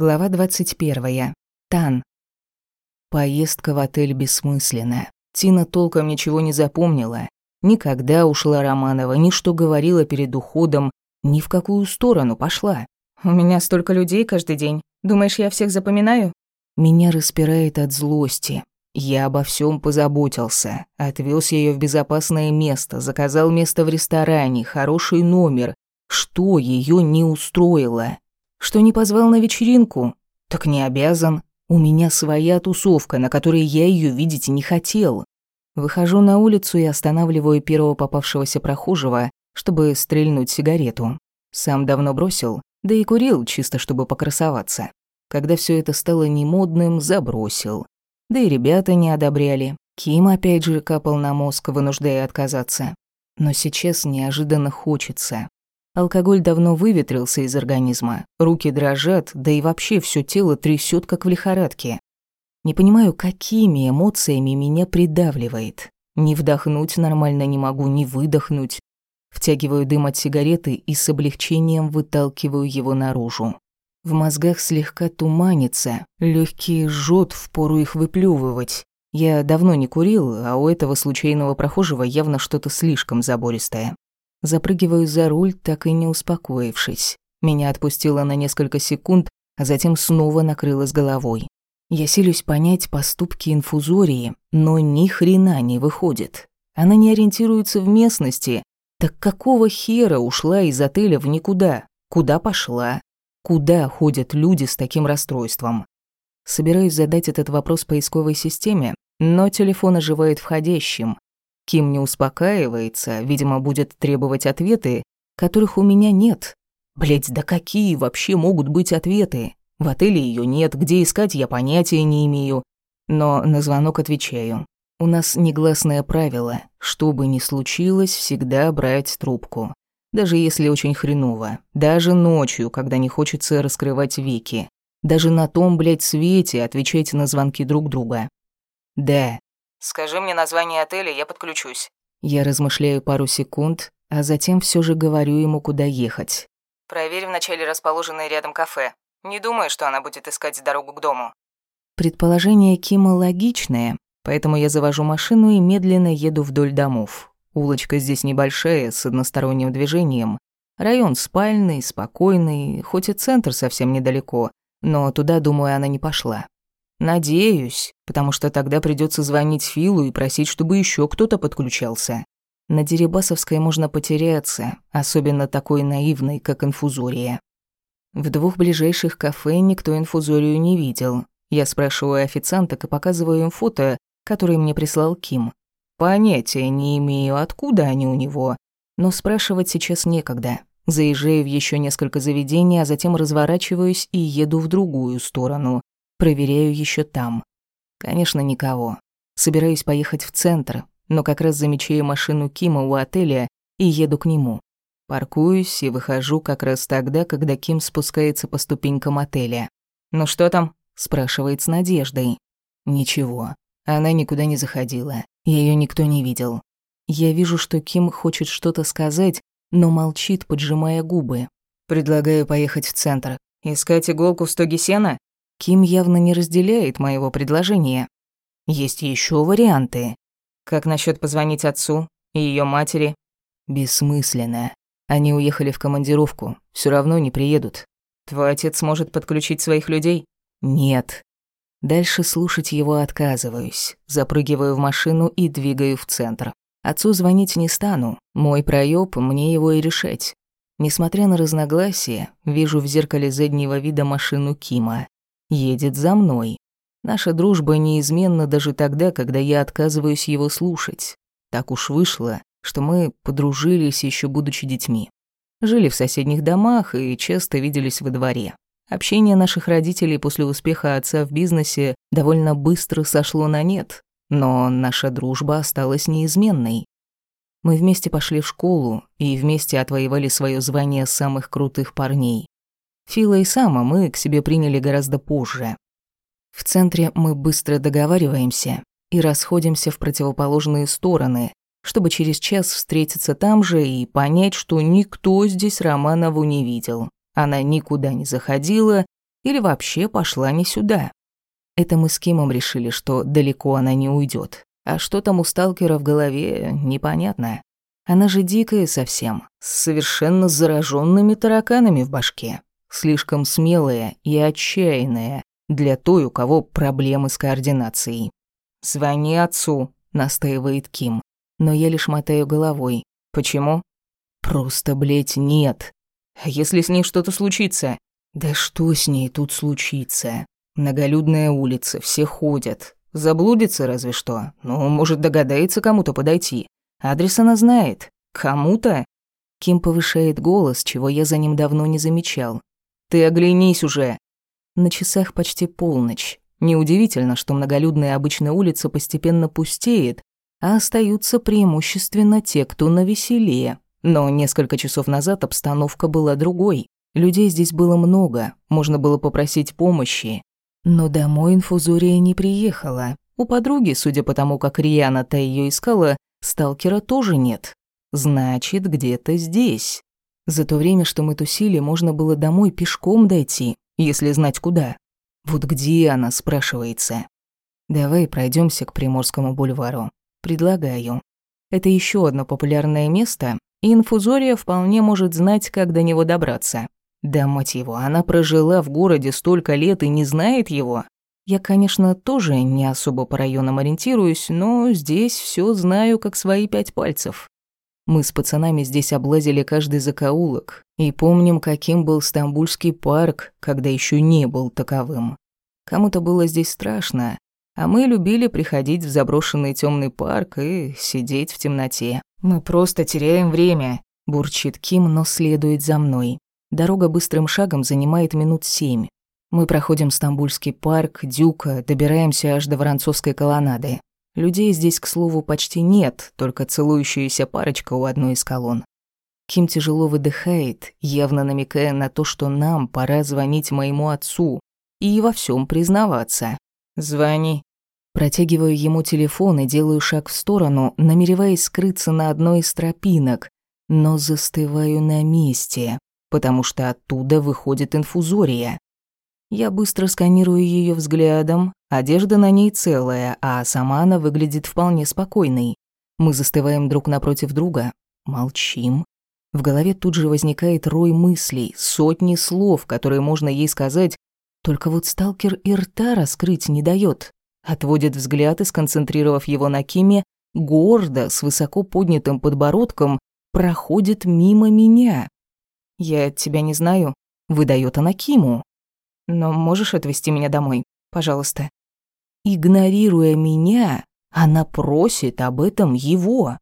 Глава 21. Тан. Поездка в отель бессмысленная. Тина толком ничего не запомнила. Никогда ушла Романова, ни что говорила перед уходом, ни в какую сторону пошла. «У меня столько людей каждый день. Думаешь, я всех запоминаю?» Меня распирает от злости. Я обо всем позаботился. Отвез ее в безопасное место, заказал место в ресторане, хороший номер. Что ее не устроило? Что не позвал на вечеринку? Так не обязан. У меня своя тусовка, на которой я ее видеть не хотел. Выхожу на улицу и останавливаю первого попавшегося прохожего, чтобы стрельнуть сигарету. Сам давно бросил, да и курил, чисто чтобы покрасоваться. Когда все это стало немодным, забросил. Да и ребята не одобряли. Ким опять же капал на мозг, вынуждая отказаться. Но сейчас неожиданно хочется. Алкоголь давно выветрился из организма, руки дрожат, да и вообще все тело трясет, как в лихорадке. Не понимаю, какими эмоциями меня придавливает. Ни вдохнуть нормально не могу, ни выдохнуть. Втягиваю дым от сигареты и с облегчением выталкиваю его наружу. В мозгах слегка туманится, легкие жжет, впору их выплевывать. Я давно не курил, а у этого случайного прохожего явно что-то слишком забористое. Запрыгиваю за руль, так и не успокоившись. Меня отпустило на несколько секунд, а затем снова накрыло с головой. Я силюсь понять поступки инфузории, но ни хрена не выходит. Она не ориентируется в местности. Так какого хера ушла из отеля в никуда? Куда пошла? Куда ходят люди с таким расстройством? Собираюсь задать этот вопрос поисковой системе, но телефон оживает входящим. Ким не успокаивается, видимо, будет требовать ответы, которых у меня нет. Блять, да какие вообще могут быть ответы? В отеле ее нет, где искать я понятия не имею. Но на звонок отвечаю. У нас негласное правило, что бы ни случилось, всегда брать трубку. Даже если очень хреново. Даже ночью, когда не хочется раскрывать веки. Даже на том, блядь, свете отвечайте на звонки друг друга. Да, Скажи мне название отеля, я подключусь. Я размышляю пару секунд, а затем все же говорю ему, куда ехать. Проверь вначале расположенное рядом кафе. Не думаю, что она будет искать дорогу к дому. Предположение Кима логичное, поэтому я завожу машину и медленно еду вдоль домов. Улочка здесь небольшая, с односторонним движением. Район спальный, спокойный, хоть и центр совсем недалеко, но туда, думаю, она не пошла. Надеюсь, потому что тогда придется звонить Филу и просить, чтобы еще кто-то подключался. На Дерибасовской можно потеряться, особенно такой наивной, как инфузория. В двух ближайших кафе никто инфузорию не видел. Я спрашиваю официанток и показываю им фото, которое мне прислал Ким. Понятия не имею, откуда они у него, но спрашивать сейчас некогда. Заезжаю в еще несколько заведений, а затем разворачиваюсь и еду в другую сторону, Проверяю еще там. Конечно, никого. Собираюсь поехать в центр, но как раз замечаю машину Кима у отеля и еду к нему. Паркуюсь и выхожу как раз тогда, когда Ким спускается по ступенькам отеля. «Ну что там?» – спрашивает с надеждой. «Ничего. Она никуда не заходила. Ее никто не видел. Я вижу, что Ким хочет что-то сказать, но молчит, поджимая губы. Предлагаю поехать в центр. Искать иголку в стоге сена? Ким явно не разделяет моего предложения. Есть еще варианты. Как насчет позвонить отцу и ее матери? Бессмысленно. Они уехали в командировку, все равно не приедут. Твой отец может подключить своих людей? Нет. Дальше слушать его отказываюсь. Запрыгиваю в машину и двигаю в центр. Отцу звонить не стану. Мой проёб, мне его и решать. Несмотря на разногласия, вижу в зеркале заднего вида машину Кима едет за мной. Наша дружба неизменна даже тогда, когда я отказываюсь его слушать. Так уж вышло, что мы подружились еще будучи детьми. Жили в соседних домах и часто виделись во дворе. Общение наших родителей после успеха отца в бизнесе довольно быстро сошло на нет, но наша дружба осталась неизменной. Мы вместе пошли в школу и вместе отвоевали свое звание самых крутых парней. Фила и Сама мы к себе приняли гораздо позже. В центре мы быстро договариваемся и расходимся в противоположные стороны, чтобы через час встретиться там же и понять, что никто здесь Романову не видел. Она никуда не заходила, или вообще пошла не сюда. Это мы с Кимом решили, что далеко она не уйдет. А что там у сталкера в голове, непонятно. Она же дикая совсем, с совершенно зараженными тараканами в башке. Слишком смелая и отчаянная для той, у кого проблемы с координацией. «Звони отцу», — настаивает Ким. Но я лишь мотаю головой. «Почему?» «Просто, блядь, нет. А если с ней что-то случится?» «Да что с ней тут случится? Многолюдная улица, все ходят. Заблудится разве что. Ну, может, догадается кому-то подойти. Адрес она знает. Кому-то?» Ким повышает голос, чего я за ним давно не замечал. «Ты оглянись уже!» На часах почти полночь. Неудивительно, что многолюдная обычная улица постепенно пустеет, а остаются преимущественно те, кто навеселее. Но несколько часов назад обстановка была другой. Людей здесь было много, можно было попросить помощи. Но домой инфузория не приехала. У подруги, судя по тому, как Риана-то ее искала, сталкера тоже нет. Значит, где-то здесь. За то время, что мы тусили, можно было домой пешком дойти, если знать куда. Вот где она, спрашивается. Давай пройдемся к Приморскому бульвару. Предлагаю. Это еще одно популярное место, и инфузория вполне может знать, как до него добраться. Да мать его, она прожила в городе столько лет и не знает его. Я, конечно, тоже не особо по районам ориентируюсь, но здесь все знаю как свои пять пальцев. Мы с пацанами здесь облазили каждый закоулок и помним, каким был Стамбульский парк, когда еще не был таковым. Кому-то было здесь страшно, а мы любили приходить в заброшенный темный парк и сидеть в темноте. «Мы просто теряем время», – бурчит Ким, но следует за мной. Дорога быстрым шагом занимает минут семь. Мы проходим Стамбульский парк, Дюка, добираемся аж до Воронцовской колоннады. Людей здесь, к слову, почти нет, только целующаяся парочка у одной из колонн. Ким тяжело выдыхает, явно намекая на то, что нам пора звонить моему отцу и во всем признаваться. «Звони». Протягиваю ему телефон и делаю шаг в сторону, намереваясь скрыться на одной из тропинок, но застываю на месте потому что оттуда выходит инфузория. Я быстро сканирую ее взглядом, одежда на ней целая, а сама она выглядит вполне спокойной. Мы застываем друг напротив друга, молчим. В голове тут же возникает рой мыслей, сотни слов, которые можно ей сказать, только вот сталкер и рта раскрыть не дает. Отводит взгляд и, сконцентрировав его на Киме, гордо, с высоко поднятым подбородком, проходит мимо меня. «Я тебя не знаю», — выдает она Киму. «Но можешь отвезти меня домой, пожалуйста?» Игнорируя меня, она просит об этом его.